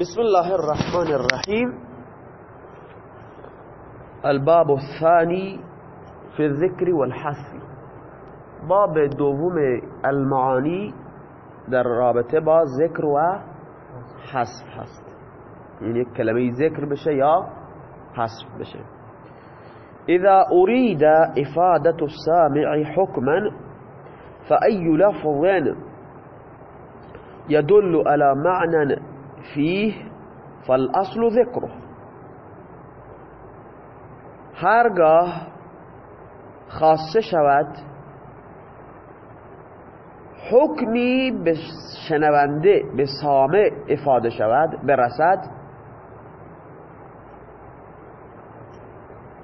بسم الله الرحمن الرحيم. الباب الثاني في الذكر والحث. باب دوم المعاني در رابطه با ذکر و حذف هست. یک کلمه ذکر بشه یا حذف بشه. اذا اريد افادة السامع حكما فأي لفظ يدل على معنى فيه فالأصل ذكره. هرگاه خاصه شود حکمی به شنونده به سامع افاده شود برسد.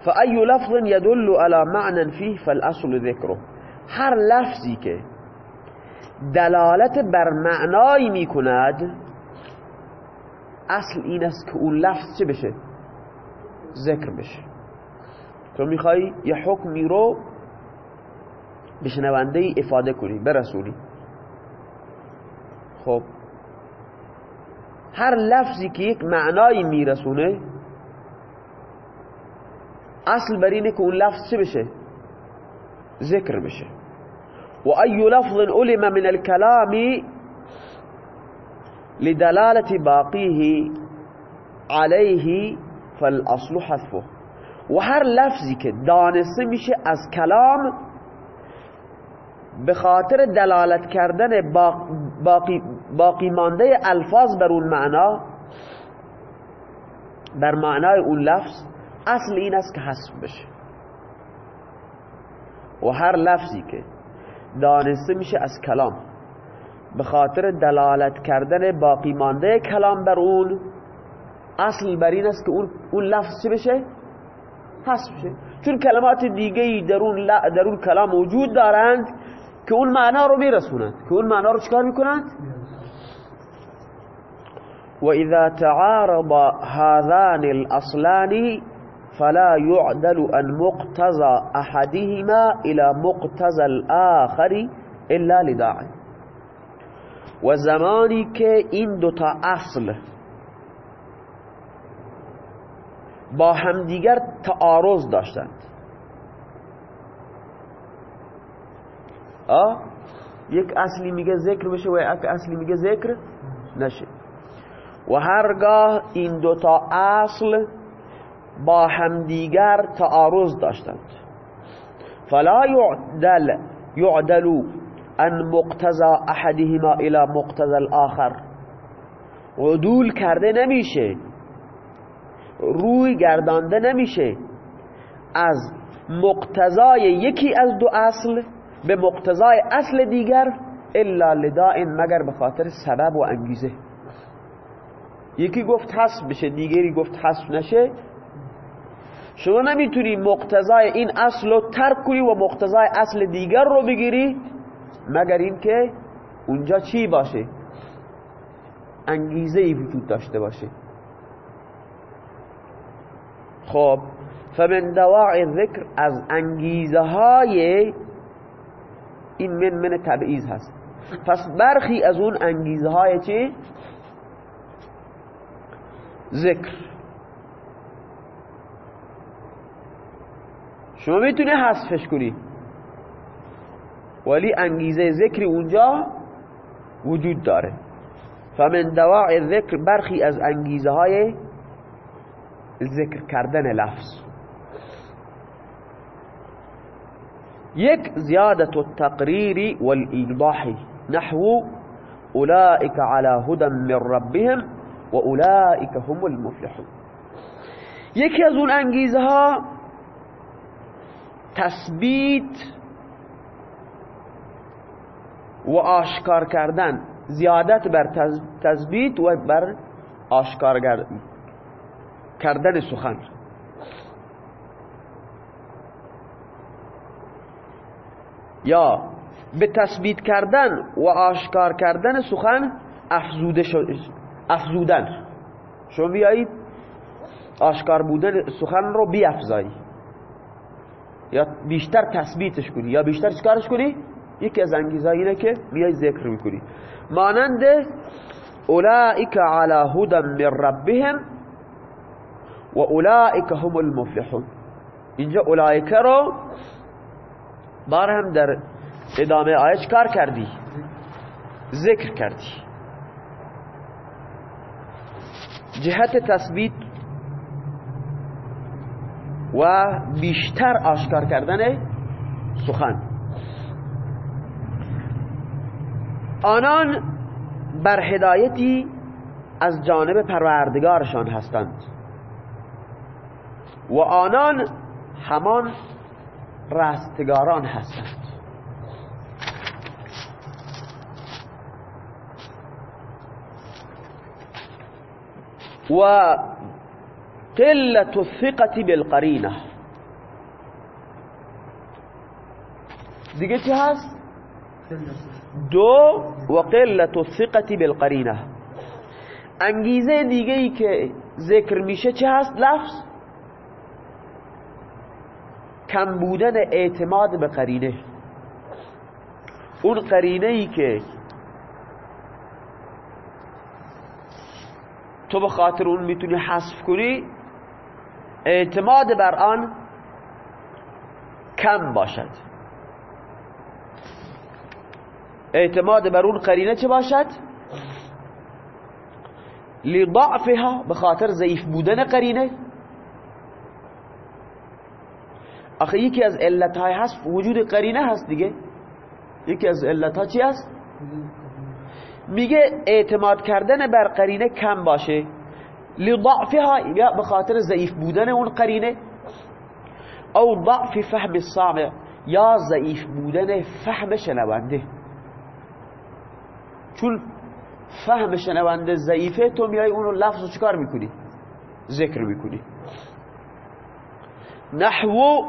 فأي لفظ يدل على معنى فيه فالأصل ذكره. هر لفظی که دلالت بر معنایی می کند اصل این است که اون لفظ چه بشه؟ ذکر بشه. تو می‌خوای یه حکمی رو به شنونده ای افاده کنی برسونی خب. هر لفظی که یک معنایی میرسونه اصل بر اینه که اون لفظ چه بشه؟ ذکر بشه. و ای لفظ علم من الكلام لدلالة باقیه علیه فالاصل حذفه. و هر لفظی که دانسته میشه از کلام به خاطر دلالت کردن باقی, باقی مانده الفاظ بر اون معنا بر معنای اون لفظ اصل این است که حذف بشه. و هر لفظی که دانسته میشه از کلام. به خاطر دلالت کردن باقی مانده کلام بر اون اصل بر این است که اون, اون لفظ چه بشه؟ حذف بشه. چون کلمات دیگه ای در اون, در اون کلام وجود دارند که اون معنا رو میرسونند. که اون معنا رو چکار می‌کنند؟ و اذا تعارض هذان الاصلان فلا يعدل عن مقتضى احدهما الى مقتضى الاخر الا لداعی و زمانی که این دوتا اصل با همدیگر تعارض داشتند. آه؟ یک اصلی میگه ذکر بشه و یک اصلی میگه ذکر نشه. و هرگاه این دوتا اصل با همدیگر تعارض داشتند. فلا يعدل يعدلو ان مقتضى احدهما الى مقتضى الاخر عدول کرده نمیشه. روی گردانده نمیشه. از مقتضای یکی از دو اصل به مقتضای اصل دیگر الا لداء مگر به خاطر سبب و انگیزه. یکی گفت حذف بشه دیگری گفت حذف نشه. شما نمی‌تونی مقتضای این اصل رو ترک کنی و مقتضای اصل دیگر رو بگیری. مگر اینکه اونجا چی باشه؟ انگیزه ای وجود داشته باشه. خب فمن دواعی ذکر از انگیزه های این من من تبعیض هست. پس برخی از اون انگیزه های چی؟ ذکر. شما می‌تونه حذفش کنی. ولی انگیزه ذکر اونجا وجود داره. فمن دواعی ذکر برخی از انگیزه های ذکر کردن لفظ. یک زیادت التقریر والإيضاح نحو اولئك على هدى من ربهم و اولئك هم المفلحون. یکی از اون انگیزه ها تثبیت و آشکار کردن زیادت بر تثبیت و بر آشکار کردن سخن. یا به تثبیت کردن و آشکار کردن سخن افزوده افزودن. شما بیایید آشکار بودن سخن رو بیافزایی. یا بیشتر تثبیتش کنی. یا بیشتر چکارش کنی؟ یکی از انگیزه اینه که بیای ذکر می‌کنی. مانند اولئک علی هدى من ربهم و اولئک هم المفلحون. اینجا اولئک رو بار هم در ادامه آیه کار کردی؟ ذکر کردی. جهت تثبیت و بیشتر آشکار کردن سخن. آنان بر هدایتی از جانب پروردگارشان هستند. و آنان همان رستگاران هستند. و قلت الثقة بالقرینه دیگه چی هست؟ دو و قلت الثقة بالقرینه انگیزه دیگه ای که ذکر میشه چه هست؟ لفظ؟ کم بودن اعتماد به قرینه. اون قرینه ای که تو به خاطر اون می‌تونی حذف کنی اعتماد بر آن کم باشد. اعتماد بر اون قرینه چه باشد؟ لضعفها به خاطر ضعیف بودن قرینه. آخه یکی از علتهای هست وجود قرینه هست دیگه. یکی از علتها چی هست؟ میگه اعتماد کردن بر قرینه کم باشه. لضعفها یا به خاطر ضعیف بودن اون قرینه. او ضعف فهم السامع یا ضعیف بودن فهم شنونده. چون فهم شنونده ضعیفه تو میای اون لفظ رو چکار می‌کنی؟ ذکر می‌کنی. نحو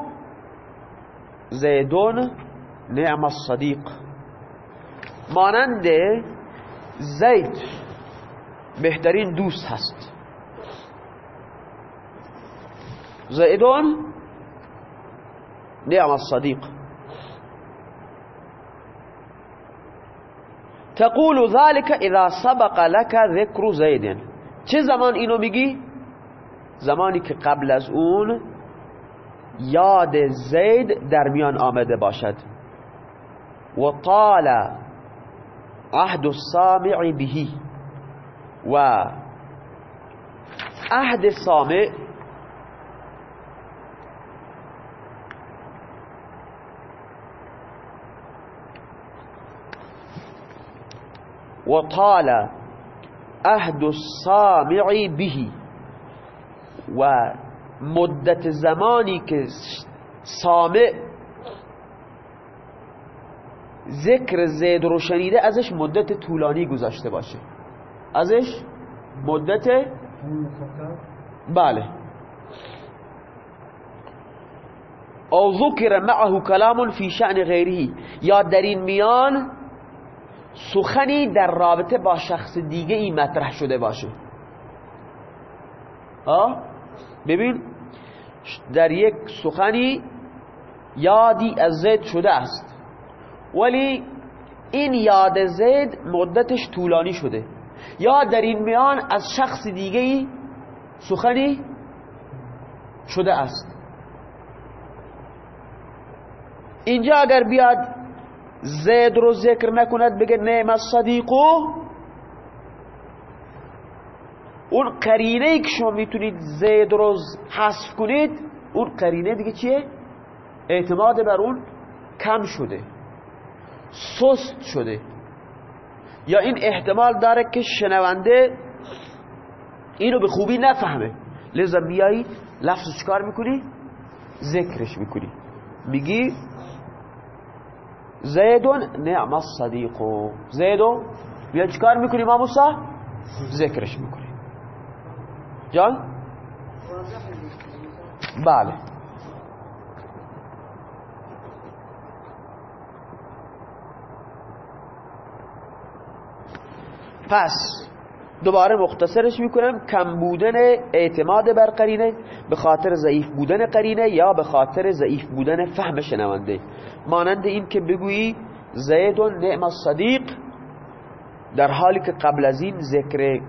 زیدون نعم الصدیق. مانند زید بهترین دوست هست. زیدون نعم الصدیق. تقول ذلك اذا سبق لك ذکر زید چه زمان اینو میگی؟ زمانی که قبل از اون یاد زید در میان آمده باشد. و طال عهد السامع بهی و عهد سامع و طال عهد السامع بهی و مدت زمانی که سامع ذکر زید رو شنیده ازش مدت طولانی گذاشته باشه. ازش مدت بله. او ذکر معه کلام فی شأن غیره. یا در این میان سخنی در رابطه با شخص دیگه ای مطرح شده باشه. آه ببین در یک سخنی یادی از زید شده است. ولی این یاد زید مدتش طولانی شده. یا در این میان از شخص دیگه ای سخنی شده است. اینجا اگر بیاد زید رو ذکر نکند بگه نعم صدیقو اون قرینه ای که شما می‌تونید زید رو حذف کنید اون قرینه دیگه چیه؟ اعتماد بر اون کم شده سست شده یا این احتمال داره که شنونده اینو به خوبی نفهمه لذا بیایی لفظ چکار می‌کنی؟ ذکرش می‌کنی میگی زیدون نعم الصدیقو زیدو بیا چکار می‌کنی ما موسا؟ ذکرش می‌کنی جان؟ بله پس دوباره مختصرش می‌کنم. کم بودن اعتماد بر قرینه به خاطر ضعیف بودن قرینه یا به خاطر ضعیف بودن فهم شنونده. مانند این که بگویی زیدون نعم الصدیق در حالی که قبل از این ذکر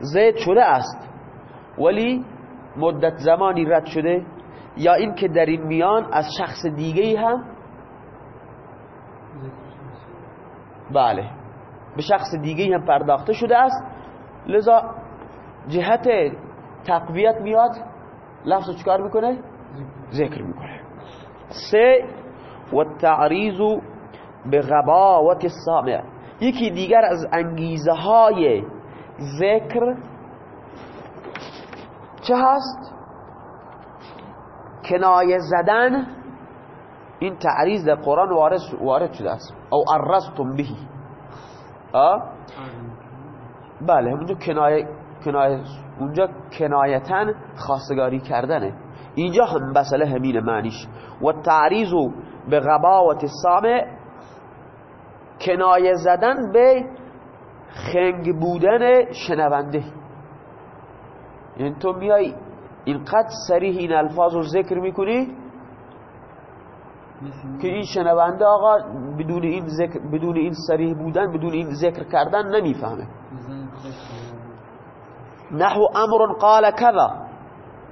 زید شده است ولی مدت زمانی رد شده یا اینکه در این میان از شخص دیگه هم بله به شخص دیگه هم پرداخته شده است. لذا جهت تقویت میاد لفظ چکار می‌کنه؟ ذکر می‌کنه. سه و تعریض به غباوت السامع یکی دیگر از انگیزه های ذکر چه هست؟ کنایه زدن. این تعریض در قرآن وارد شده است. او ارستم بهی بله اونجا کنایه کنایه اونجا کنایتن خواستگاری کردنه. اینجا هم مسئله همین معنیش. و تعریض به غباوت سامع کنایه زدن به خنگ بودن شنونده. یعنی تو میای اینقدر سریح این الفاظ رو ذکر می‌کنی که این شنونده آقا بدون این ذکر بدون این سریح بودن بدون این ذکر کردن نمی‌فهمه. نحو امر قال كذا.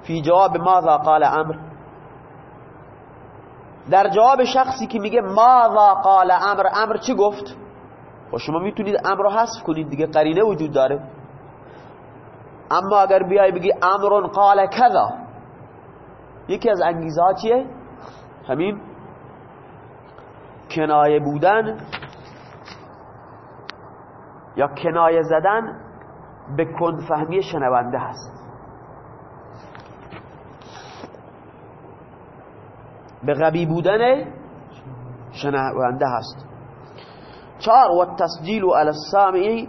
فی جواب ماذا قال امر در جواب شخصی که میگه ماذا قال امر امر چی گفت؟ و خب شما می‌تونید امر رو حذف کنید دیگه قرینه وجود داره. اما اگر بیای بگی امر قال کذا یکی از انگیزه چیه؟ همین کنایه بودن یا کنایه زدن به فهمی شنونده هست. به غبی بودن شنونده هست. چار و تسجیل علی السامعی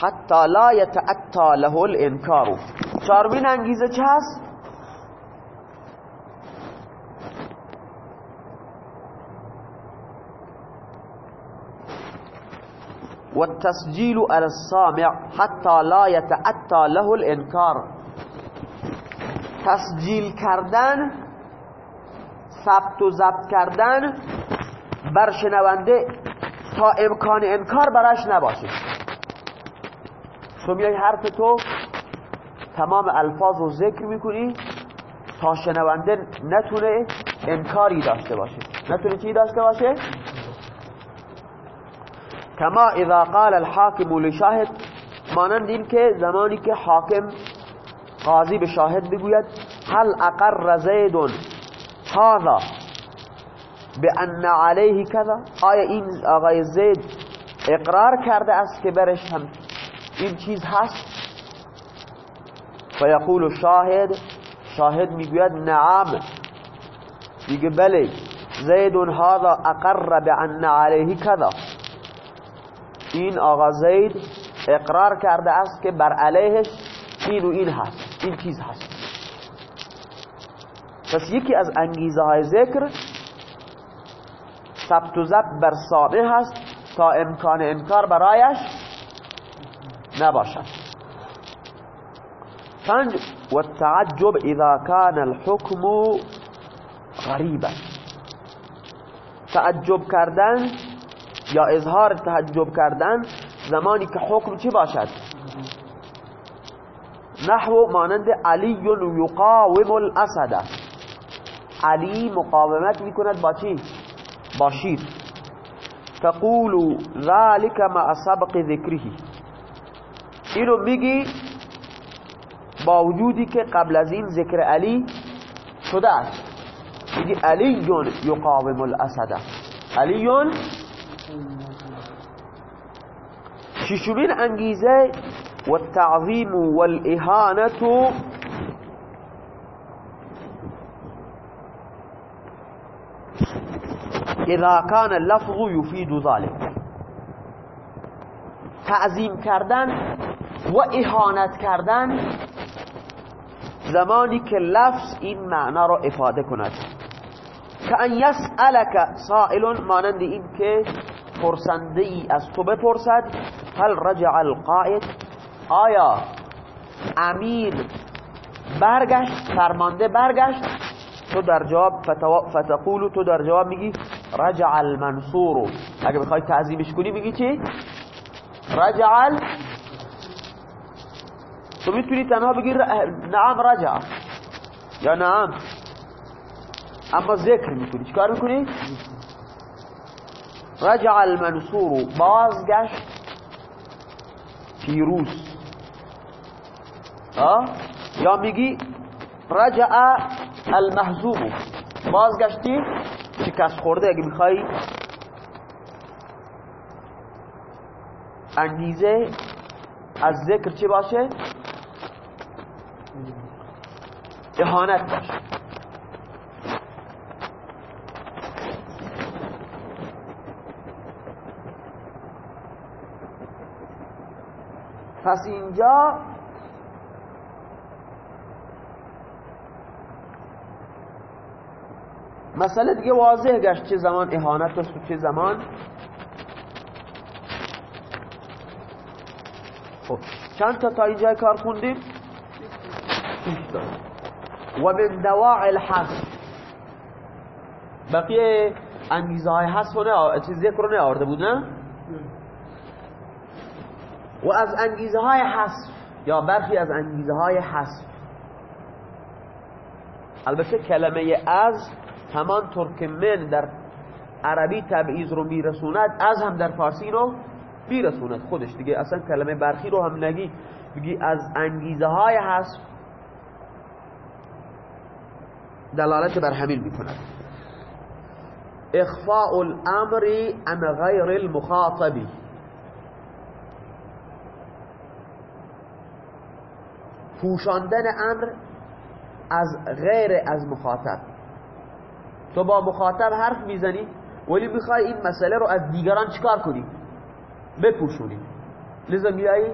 حتی لا یتعطا له الانکار. چارمین انگیزه چه هست؟ والتسجيل على السامع حتى لا يتأتى له الانكار تسجیل کردن ثبت و ضبط کردن بر شنونده تا امکان انکار براش نباشه. تو میای حرف تو تمام الفاظ رو ذکر می‌کنی تا شنونده نتونه انکاری داشته باشه. نتونه چی داشته باشه؟ کما اذا قال الحاکم لشاهد مانند این که زمانی که حاکم قاضی به شاهد بگوید هل اقر زید هذا بان علیه کذا آیا این آقای زید اقرار کرده است که برش هم این چیز هست؟ فیقول شاهد شاهد می‌گوید نعم. میگه بله زید هذا اقر بان علیه کذا این آقا زید اقرار کرده است که بر علیهش این و این هست این چیز هست. پس یکی از انگیزه های ذکر ثبت و ضبط بر سامع هست تا امکان انکار برایش نباشد. پنج و تعجب اذا کان الحکم غریبا. تعجب کردن یا اظهار تعجب کردن زمانی که حکم چی باشد؟ نحو مانند علی یقاوم الاسد. علی مقاومت می‌کند با چی؟ با شیر. تقول ذلك مع سبق ذکره. اینو میگی با وجودی که قبل از این ذکر علی شده است. میگی علی یقاوم الاسد. علی ششمین انگیزه و التعظیم والاهانت اذا كان اللفظ يفيد ذلك تعظیم کردن و اهانت کردن زمانی که لفظ این معنا را افاده کند. که ان یسألک سائل مانند این که پرسنده ای از تو بپرسد هل رجع القائد؟ آیا امیر برگشت فرمانده برگشت؟ تو در جواب فتقولو تو در جواب میگی رجع المنصور. اگه بخوای تعظیمش کنی میگی چی؟ رجع تو می‌تونی تنها بگی نعم رجع. یا نعم. اما ذکر می‌کنی. چیکار می‌کنی؟ رجع المنصور بازگشت پیروز. یا میگی رجع المحزوم. بازگشتی؟ شکست خورده؟ اگه می‌خوای انگیزه از ذکر چی باشه؟ اهانت باشه. پس اینجا مسئله دیگه واضح گشت چه زمان اهانت و چه زمان. خب چند تا تا اینجا کار خوندیم؟ و من دواع الحذف بقیه انگیزه های حذف نه چیز ذکر نه آورده بود نه؟ و از انگیزه های حذف یا برخی از انگیزه های حذف البته کلمه از همانطور که من در عربی تبعیض رو میرسوند از هم در فارسی رو میرسوند. خودش دیگه اصلا کلمه برخی رو هم نگی بگی از انگیزه های حذف دلالت بر همین می‌کند. اخفاء الامر عن غیر المخاطبی پوشاندن امر از غیر از مخاطب. تو با مخاطب حرف می‌زنی ولی می‌خوای این مسئله رو از دیگران چکار کنی؟ بپوشونی. لذا میایی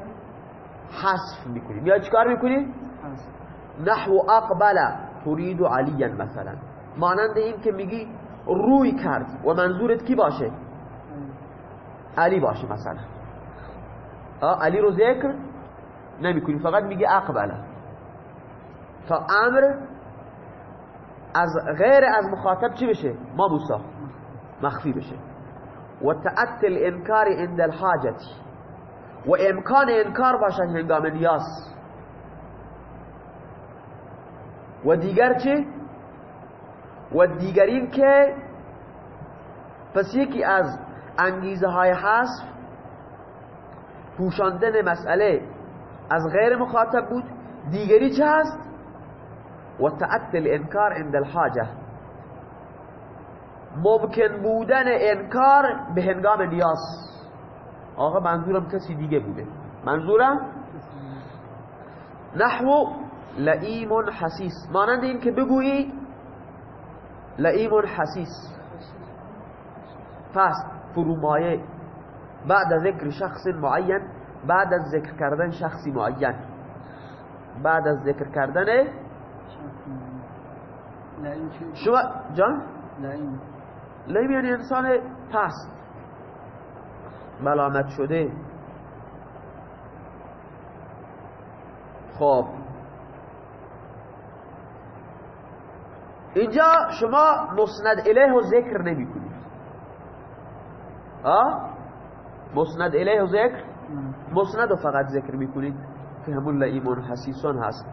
حذف می‌کنی. میای چکار می‌کنی؟ نحو اقبل تريد علیا مثلا. مانند این که میگی روی کرد و منظورت کی باشه؟ علی. باشه مثلا. علی رو ذکر؟ نمی‌کنی فقط میگی اقبله تا امر از غیر از مخاطب چی بشه؟ ما بوسا مخفی بشه. و تعطل انکار عند الحاجتی و امکان انکار باشه هنگام نیاز. و دیگر چی؟ و دیگر این که پس یکی از انگیزه های حذف پوشاندن مسئله از غیر مخاطب بود. دیگری چه هست؟ و تعطل انکار عند الحاجه ممکن بودن انکار به هنگام نیاز. آقا منظورم کسی دیگه بوده. منظورم؟ نحو لئیم حسیس. مانند این که بگویی لئیم حسیس. پس فرومایه. بعد ذکر شخص معین بعد از ذکر کردن شخصی معین. بعد از ذکر کردن شما جان؟ لئیم یعنی انسان پست. ملامت شده. خب. اینجا شما مسند اله و ذکر نمی کنید؟ مسند اله و ذکر مسند و فقط ذکر می کنید که همون لئیمون حسیسون هست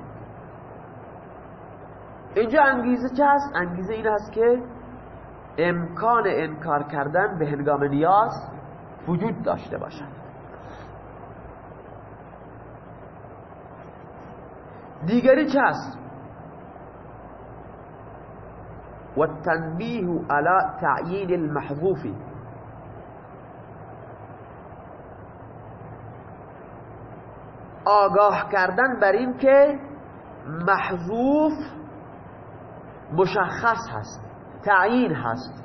اینجا انگیزه چه هست؟ انگیزه این هست که امکان انکار کردن به هنگام نیاز وجود داشته باشد دیگری چه هست؟ والتنبيه على تعيين المحذوف آگاه کردن بر این که محذوف مشخص هست تعیین هست.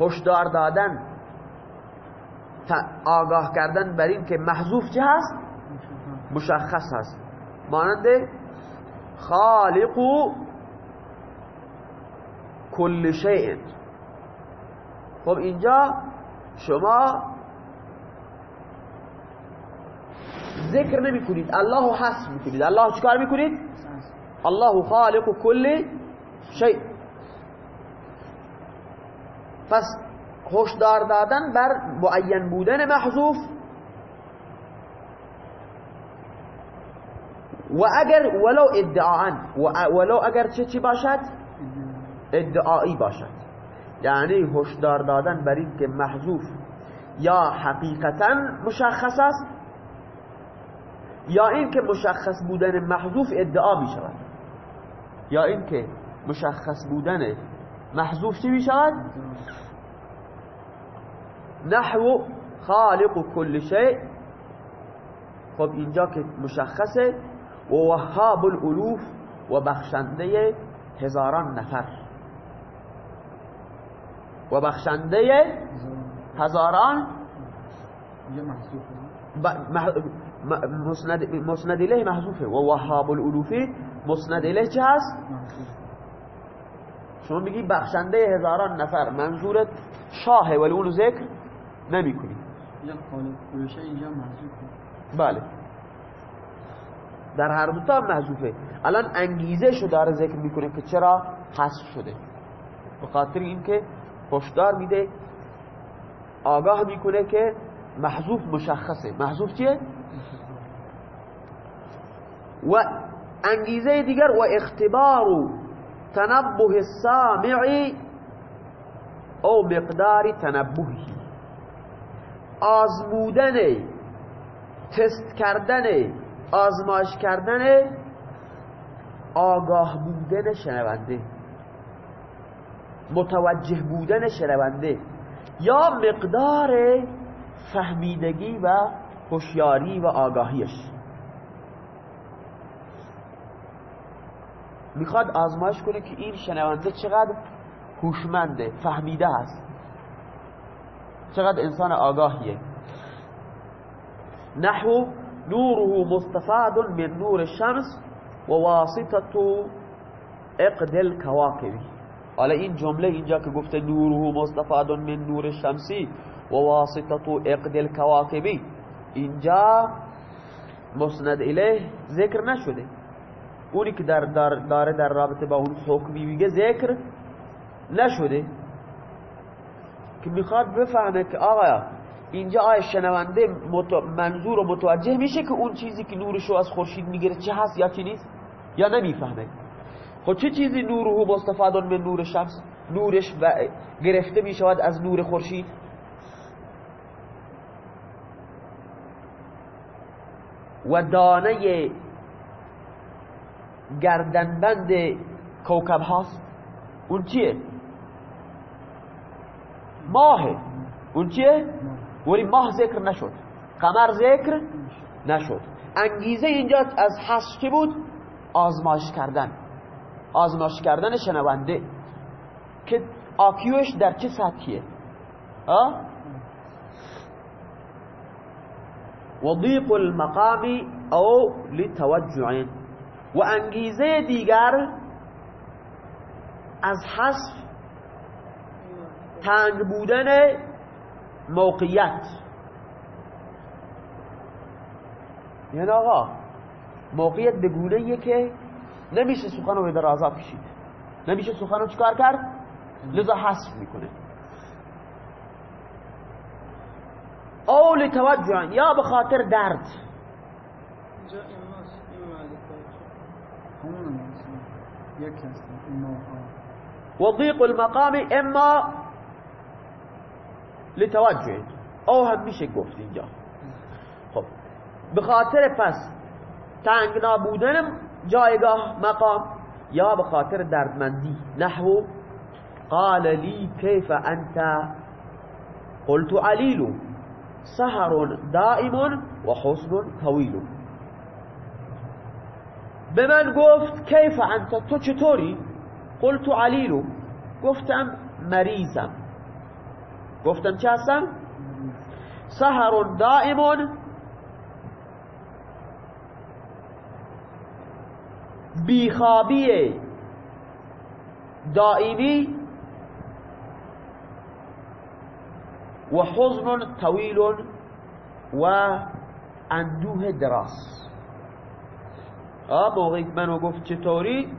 هشدار دادن آگاه کردن بر این که محذوف چه هست؟ مشخص هست. مانند خالق کل شیء. خب اینجا شما ذکر نمی کنید الله حس می کنید الله چکار می کنید الله خالق کل شیء. پس هشدار دادن بر معین بودن محذوف. و اگر ولو ادعاان ولو اگر چه چی باشد؟ ادعایی باشد. یعنی هشدار دادن بر این که محذوف یا حقیقتا مشخص است یا این که مشخص بودن محذوف ادعا می شود یا این که مشخص بودن محذوف چی می شود نحو خالق کل شیء خب اینجا که مشخصه. و وهاب الالوف و بخشنده هزاران نفر. و بخشنده هزاران مسند الیه محذوفه. و وهاب الالوفی مسند الیه چه هست؟ شما میگی بخشنده هزاران نفر. منظورت شاهه ولی اونو ذکر نمی کنی. اینجا بله. در هر دوتا محذوفه. الان انگیزه شو داره ذکر می‌کنه که چرا حذف شده. به خاطر اینکه هشدار میده آگاه می‌کنه که محذوف مشخصه. محذوف چیه؟ و انگیزه دیگر و اختبار تنبه السامعی او مقدار تنبهی. آزمودن تست کردن آزمایش کردن آگاه بودن شنونده. متوجه بودن شنونده یا مقدار فهمیدگی و هوشیاری و آگاهیش. می‌خواد آزمایش کنه که این شنونده چقدر هوشمنده فهمیده هست چقدر انسان آگاهیه. نحو نوره مستفاد من نور الشمس و واسطة اقد الكواكب. حالا این جمله اینجا که گفته نوره مستفاد من نور الشمسی و واسطة اقد الكواكب. اینجا مسند الیه ذکر نشده. اونی که در داره در رابطه با اون حکمی میگه ذکر نشده. که می‌خواد بفهمه که آقا اینجا آیا شنونده منظور و متوجه میشه که اون چیزی که نورشو از خورشید می‌گیره چه هست یا چی نیست؟ یا نمی‌فهمه. خب چه چیزی نوره مستفادان من نور شمس نورش گرفته می‌شود از نور خورشید؟ و دانه گردنبند کوکب هاست. اون چیه؟ ماهه. اون چیه؟ ولی ماه ذکر نشد. قمر ذکر نشد. انگیزه اینجا از حس چی بود؟ آزمایش کردن. آزمایش کردن شنونده که آکیوش در چه سطحیه؟ وضیق المقام او لتوجع. و انگیزه دیگر از حذف تنگ بودن موقعیت. یعنی آقا موقعیت به گونه که نمیشه سخن رو به درازا کشید. نمیشه سخن رو چکار کرد؟ لذا حذف می‌کنه. او لتوجع یا به خاطر درد. وضيق المقام اما لتوجه. او هم میشه گفت اینجا. خب به خاطر پس تنگنا بودن جایگاه مقام. یا به خاطر دردمندی. نحو قال لي كيف أنت؟ قلت عليل. سهر دائم وحسن طويل. به من گفت کیف أنت؟ تو چطوری؟ قلت علیلو گفتم مریضم. گفتم چه هستم؟ سهر دائم بیخوابی دائمی و حزن طویل و اندوه دراز. موقعی منو گفت چطوری؟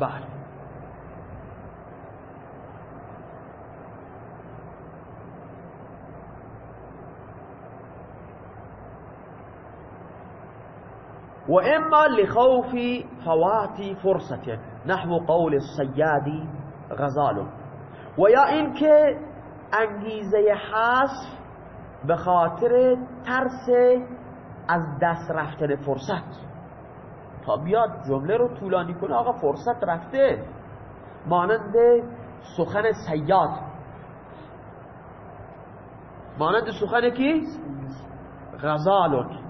بله. وإما لخوف فوات فرصة نحو قول الصياد غزال. و یا اینکه انگیزه حذف به خاطر ترس از دست رفتن فرصت. تا بیاد جمله رو طولانی کنه آقا فرصت رفته. مانند سخن سیاد مانند سخن کی؟ غزالون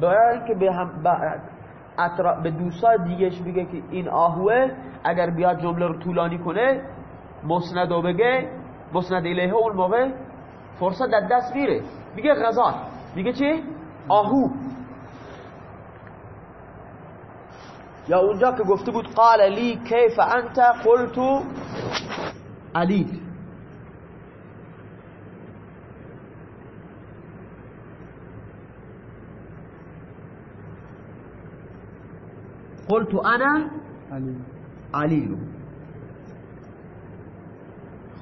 باید که به هم به دوستای دیگهش بگه که این آهوه اگر بیاد جمله رو طولانی کنه مسند و بگه مسند الیه اون موقع فرصت در دست میره. میگه غزال میگه چی؟ آهو. یا اونجا که گفته بود قال لی کیف انت؟ قلتو علی. قلت انا علی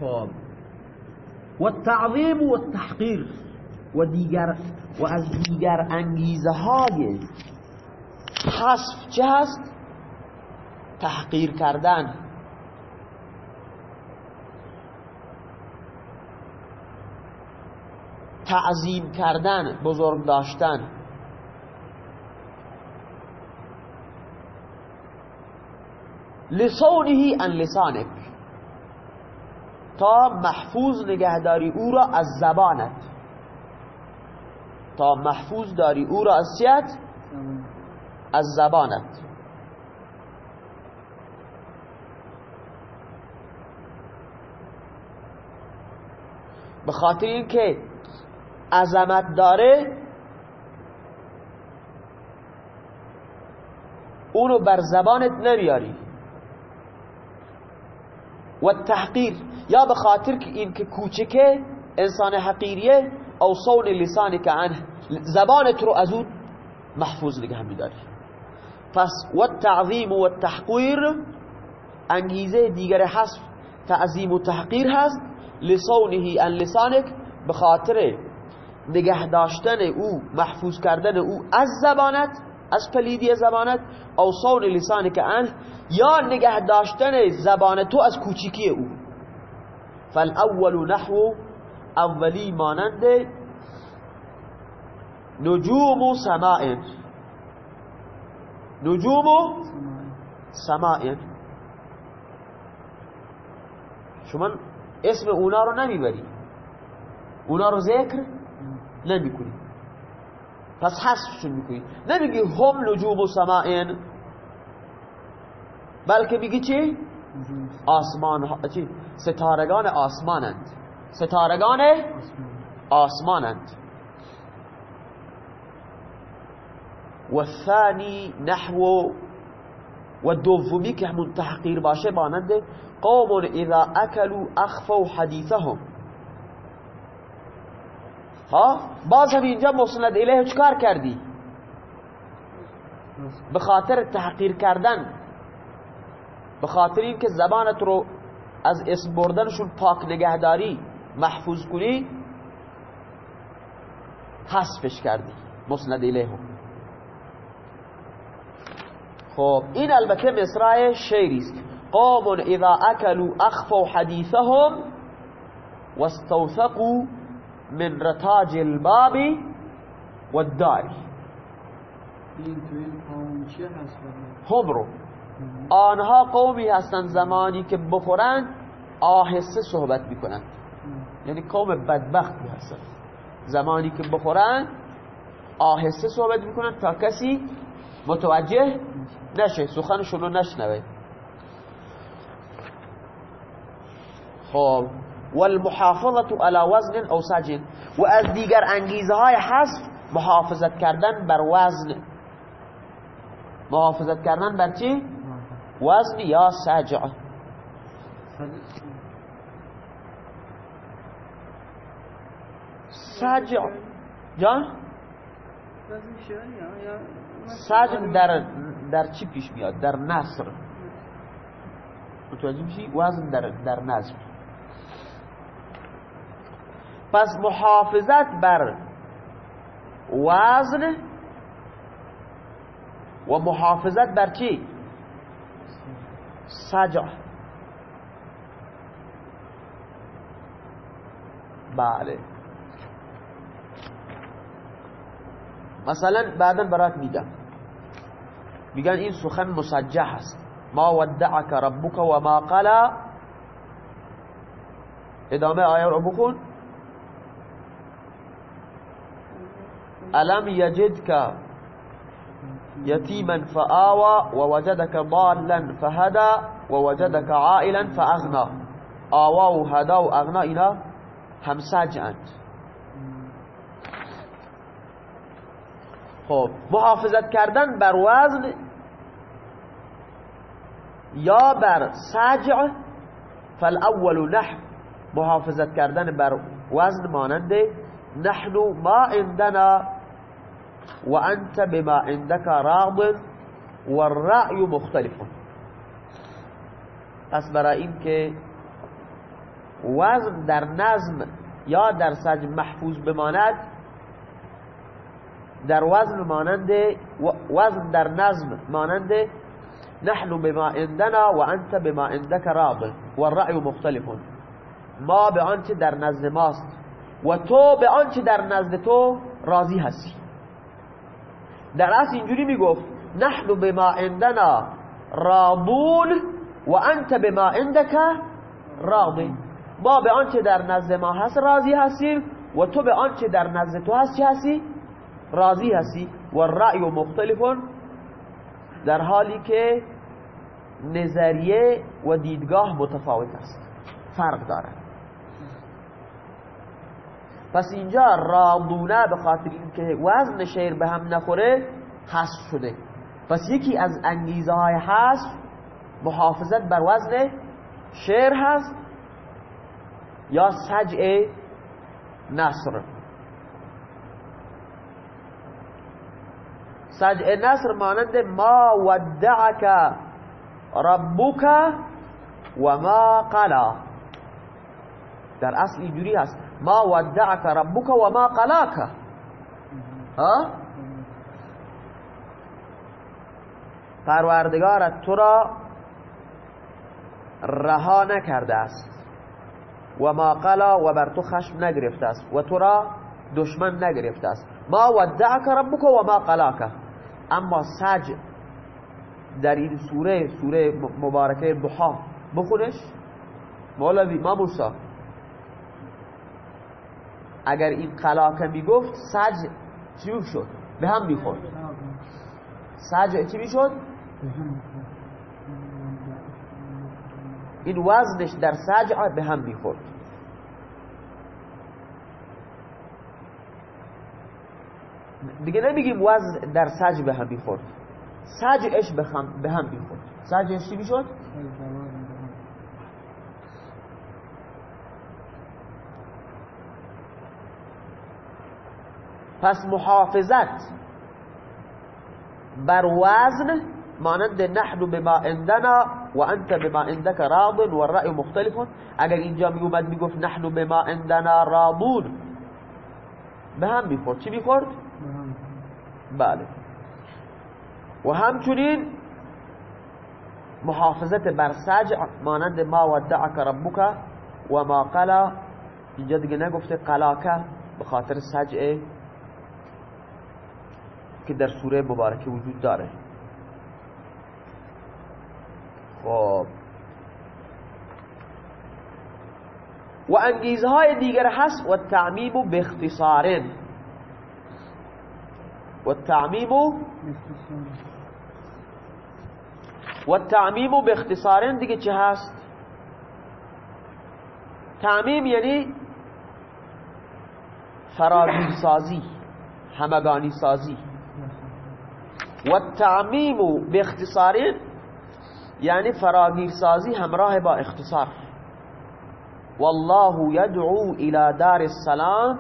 خب. والتعظیم والتحقیر و دیگر و از دیگر انگیزه های حصف چه هست تحقیر کردن. تعظیم کردن بزرگ داشتن. لسونه ان لسانک تا محفوظ نگهداری او را از زبانت. تا محفوظ داری او را از سیت از زبانت. به خاطر اینکه عظمت داره اونو بر زبانت نمیاری. و تحقیر. یا به خاطر که این که کوچکه انسان حقیریه او صون لسانی که عنه. زبانت رو از اون محفوظ نگه میداری. پس و تعظیم و تحقیر انگیزه دیگر حسب تعظیم و تحقیر هست. لصونه ان لسانک به خاطر نگه داشتن او محفوظ کردن او از زبانت از پلیدی زبانت او صون لسانک عنه یا نگه داشتن زبان تو از کوچیکی او. فالاول نحو اولی مانند نجوم و سماع. نجوم و سماع. شما اسم اونا رو نمی‌بری. اونا رو ذکر نمی‌کنی. پس حسفشون می‌کنی. نمیگی هم نجوم و سماع بلکه میگی چی؟ آسمان ها چی؟ ستارگان آسمانند. ستارگان آسمانند. و ثانی نحو و دومی که همون تحقیر باشه مانند قوم اذا اکلوا اخفوا حدیثهم. ها باز هم اینجا مسند الیه چکار کردی به خاطر تحقیر کردن به خاطر اینکه زبانت رو از اسم بردنشون پاک نگهداری محفوظ کنی حسفش کردی مسند الیه خب این البته مصرع شعری است قوم اذا اكلوا اخفوا حديثهم واستوثقوا من رتاج الباب والدار. هم رو آنها قومی هستند زمانی که بخورند آهسته صحبت می‌کنند. یعنی قوم بدبختی هستند. زمانی که بخورند آهسته صحبت می‌کنند تا کسی متوجه نشه سخنشون رو نشنوه. خب. والمحافظة على وزن او سجن. و از دیگر انگیزه های حذف محافظت کردن بر وزن. محافظت کردن بر چی؟ وزن یا سجع. سجع. جان؟ سجن در در چی پیش میاد؟ در نصر. متوجه میشی؟ وزن در در نظم پس محافظت بر وزن و محافظت بر چی؟ سجع بله. مثلا بعدا برات میدم میگن این سخن مسجح است. ما ودعك ربك و ما قلا. ادامه آیه رو بخون. ألم یجدك یتیما فآوى ووجدك ضالا فهدى ووجدك عائلا فأغنى. آوا و هدا و اغنا اینا هم سجعند خب محافظت کردن بر وزن یا بر سجع؟ فالأول نحن. محافظت کردن بر وزن ماننده نحن ما عندنا و انت بما عندك راض والرأي مختلف. پس برای این که وزن در نظم یا در سجع محفوظ بماند در وزن مانند وزن در نظم مانند نحن بما عندنا و انت بما عندك راض والرأي مختلف. ما به آنچه در نزد ماست و تو به آنچه در نزد تو راضی هستی. در اصل اینجوری می‌گفت نحن بما عندنا راضون و انت بما عندك راض ما به آنچه در نزد ما هست راضی هستیم و تو به آنچه در نزد تو هستی هستی راضی هستی. و رأی مختلف در حالی که نظریه و دیدگاه متفاوت است. فرق داره. پس اینجا راضونه به خاطر اینکه وزن شعر به هم نخوره حذف شده. پس یکی از انگیزه های حذف محافظت بر وزن شعر هست یا سجع نصر سجع نصر مانند ما ودعک ربک و ما قلا. در اصل اینجوری هست. ما ودعک ربک و ما قلاک ها؟ پروردگارت تو را رها نکرده است. و ما قلا و بر تو خشم نگرفته است. و تو را دشمن نگرفته است. ما ودعک ربک و ما اما سج در این سوره سوره مبارکه ضحا بخونش. مولوی ما موسا اگر این قلاکه می‌گفت سج چی شد به هم می‌خورد. سج چی می‌شد؟ این وزنش در سجع به هم می‌خورد. دیگه نمیگیم وزن در سج به هم می‌خورد. سجعش به هم می‌خورد. سجعش چی می‌شد؟ پس محافظت بر وزن مانند نحن بما عندنا و انت بما عندك راض و الرأی مختلف. اگر اینجا می اومد می‌گفت نحن بما عندنا راضون. به هم می‌خورد چی می‌خورد؟ بله. و همچنین محافظت بر سجع مانند ما ودعک ربک و ما قلا. اینجا دیگه نگفته قلاکه به خاطر سجعه که در سوره مبارکه وجود داره. خب. و انگیزه های دیگر هست. و تعمیم به اختصارن و تعمیم و تعمیم به اختصارن دیگه چه هست؟ تعمیم یعنی فراگیر سازی همگانی سازی و تعمیم به اختصار یعنی فراگیر سازی همراه با اختصار. والله یدعو الى دار السلام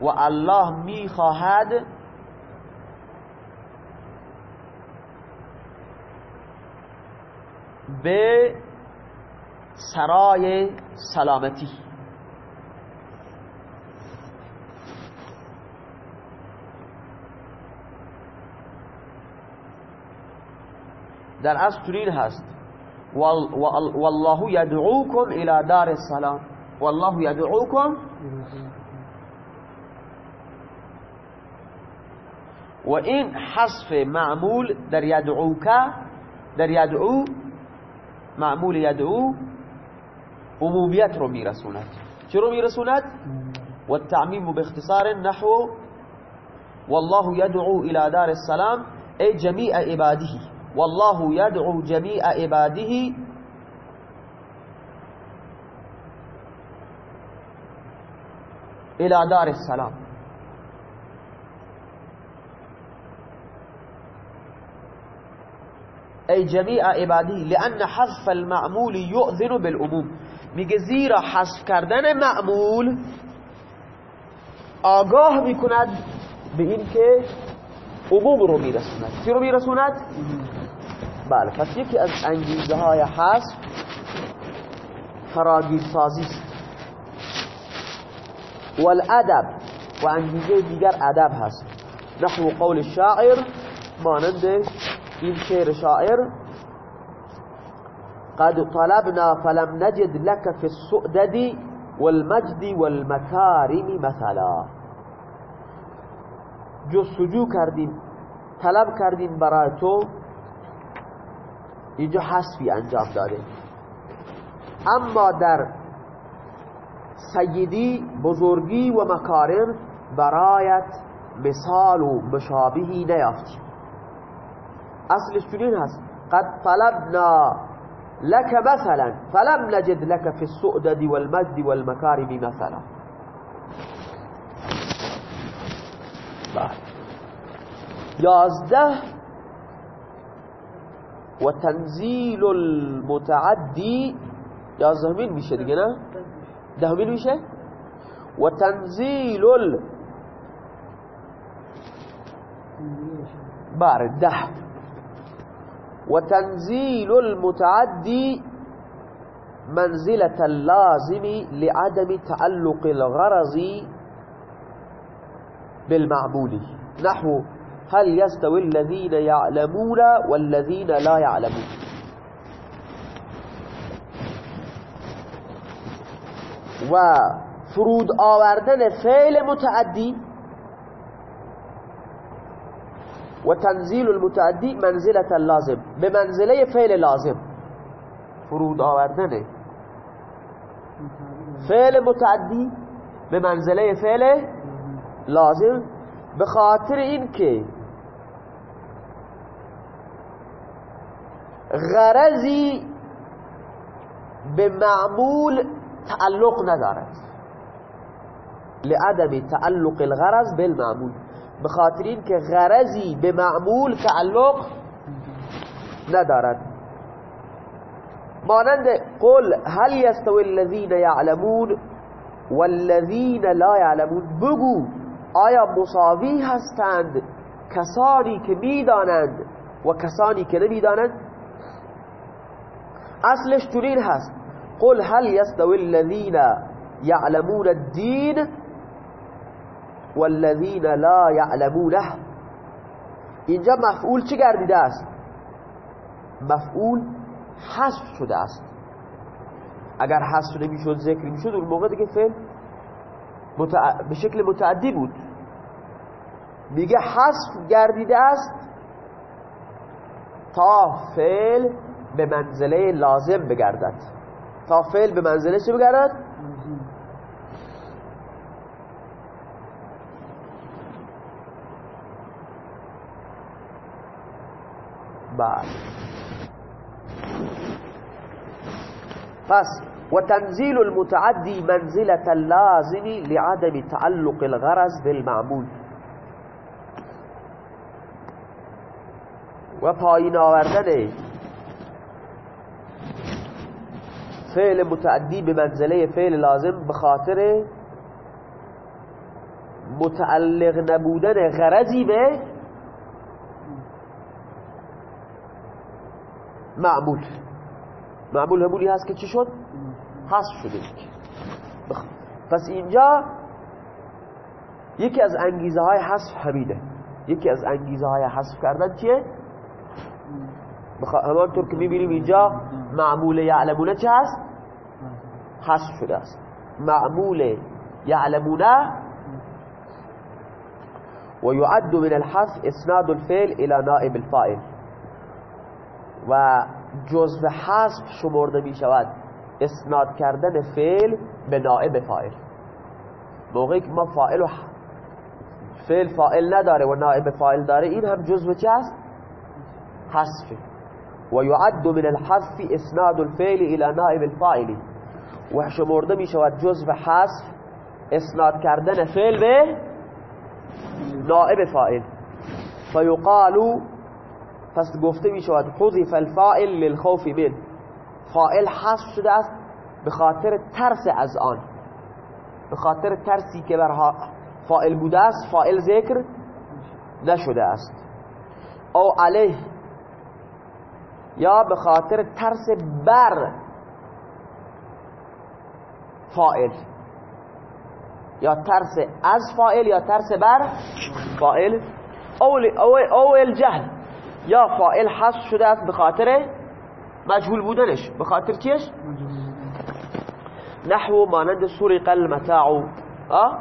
و الله می‌خواهد به سرای سلامتی. در اصل چنین هست. والله يدعوكم الى دار السلام. والله يدعوكم و این حذف معمول در یدعوک در یدعو معمول یدعو عمومیت رو میرسوند. چه رو میرسوند؟ و التعمیم باختصار نحو والله يدعو الى دار السلام ای جمیع عباده. والله يدعو جميع عباده إلى دار السلام. ای جمیع عبادی لأن حذف المعمول یؤذن بالعموم. میگه زیرا حذف کردن معمول آگاه میکند به این عموم رو میرسوند. چی رو میرسوند؟ بله. پس یکی از انگیزه های حذف فراگیر سازی است. والادب و انگیزه دیگر ادب هست. نحو قول الشاعر مانند این شعر شاعر قد طلبنا فلم نجد لك في السؤدد والمجد والمكارم مثلا. جستجو کردیم طلب کردیم برای تو اینجا حسفی انجام داده. اما در سیدی بزرگی و مکارم برایت مثال و مشابهی نیافتیم اصلش چنین هست. قد طلبنا لك مثلا فلم نجد لك في السؤدد والمجد والمكارم مثلا. بعد یازده و تنزیل المتعدی یازدهمین میشه دیگه نه دهمین میشه و تنزیل ال بار ده و تنزیل المتعدی منزلة اللازم لعدم تعلق الغرض بالمعمول نحو هل يستوي الذين يعلمون والذين لا يعلمون؟ و فرود آوردن فعل متعدی و تنزیل المتعدی منزلت اللازم به منزله فعل لازم. فرود آوردن فعل متعدی به منزله فعل لازم. به خاطر این که غرضی به معمول تعلق ندارد. لعدم تعلق الغرض بالمعمول. به خاطر این که غرضی به معمول تعلق ندارد. مانند قل هل يستوي الذين يعلمون والذين لا يعلمون بگو. آیا مساوی هستند کسانی که می‌دانند و کسانی که نمی‌دانند؟ اصلش تونین هست. قل هل يستوي الذين يعلمون الدين والذين لا يعلمونه اینجا مفعول چه گردیده است؟ مفعول حذف شده است. اگر حذف نمی‌شد ذکر می‌شد اون موقع دیگه فعل به شکل متعدی بود. میگه حذف گردیده است تا فعل به منزله لازم بگردد. تا فعل به منزله چه بگردد؟ بعد پس وتنزيل المتعدي منزلة اللازم لعدم تعلق الغرض بالمعمول. و پایین آوردن فعل متعدی به منزله فعل لازم به خاطر متعلق نبودن غرضی به معمول. معمول همونی هست که چی شد؟ حذف شده بخ... پس اینجا یکی از انگیزه های حذف همینه یکی از انگیزه های حذف کردن چیه. همانطور که می‌بینیم اینجا معمول یعلمونه چه هست؟ حذف شده است. معمول یعلمونه ويعد من الحذف اسناد الفعل الى نائب الفاعل. و جزء حذف شمرده می شود اسناد کردن فعل به نائب فاعل. موقعی که ما فاعل و فعل فاعل نداره و نائب فاعل داره این هم جزء چه است؟ حذف. و یعد من الحذف اسناد الفعل الى نائب الفاعل. و شمرده می شود حذف اسناد کردن فعل به نائب فاعل. فیقال پس گفته می شود حذف الفاعل للخوف من فاعل حذف شده است به خاطر ترس از آن. به خاطر ترسی که بر فاعل بوده است فاعل ذکر نشده است. او علیه. یا به خاطر ترس بر فاعل. یا ترس از فاعل یا ترس بر فاعل. او, او, او الجهل. یا فاعل حذف شده است به خاطر مجهول بودنش. به خاطر چیش نحو مانند سرق المتاع أه؟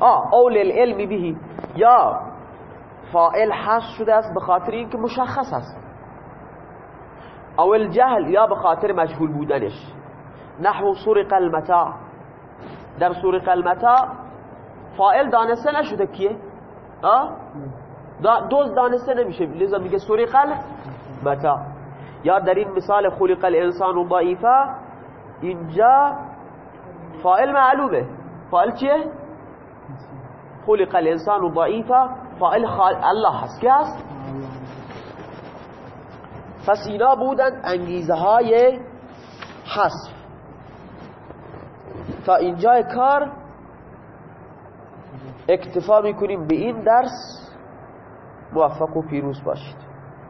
آه اول العلم به. یا فاعل حذف شده است به خاطر اینکه مشخص است. أو الجهل یا به خاطر مجهول بودنش. نحو سرق المتاع در سرق المتاع فاعل دانسته نشده کیه؟ آه؟ دوز دانسته نمیشه. لذا میگه سرق المتاع یا در این مثال خلق الانسان ضعیفا اینجا فاعل معلومه. فاعل چیه؟ خلق الانسان ضعیفا فاعل الله هست. که هست؟ پس اینا بودن انگیزه های حذف. تا اینجای کار اکتفا می‌کنیم به این درس. موفق و پیروز باشید.